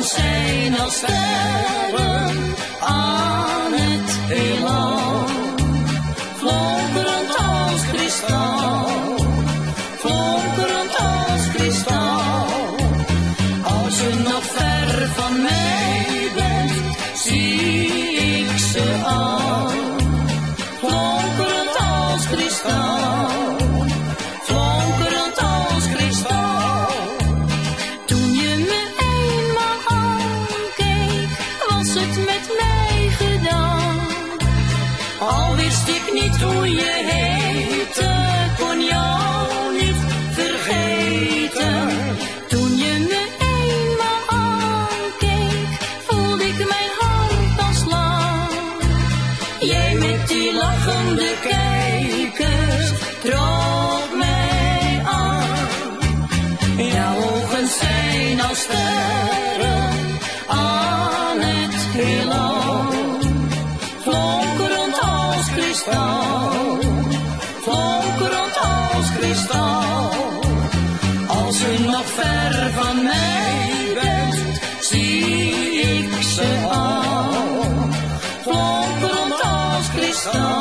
als sterren aan het heelal. Flonkerend als kristal, flonkerend als kristal. Als je nog ver van mij bent, zie ik ze al. Flonkerend als kristal, met gedaan. Al wist ik niet hoe je heette, kon jou niet vergeten. Toen je me eenmaal aankeek, voelde ik mijn hart al slaan. Jij met die lachende kijkers trok mij aan. Jouw ogen zijn als sterren kristal, fonkelend als kristal. Als u nog ver van mij bent, zie ik ze al, fonkelend als kristal.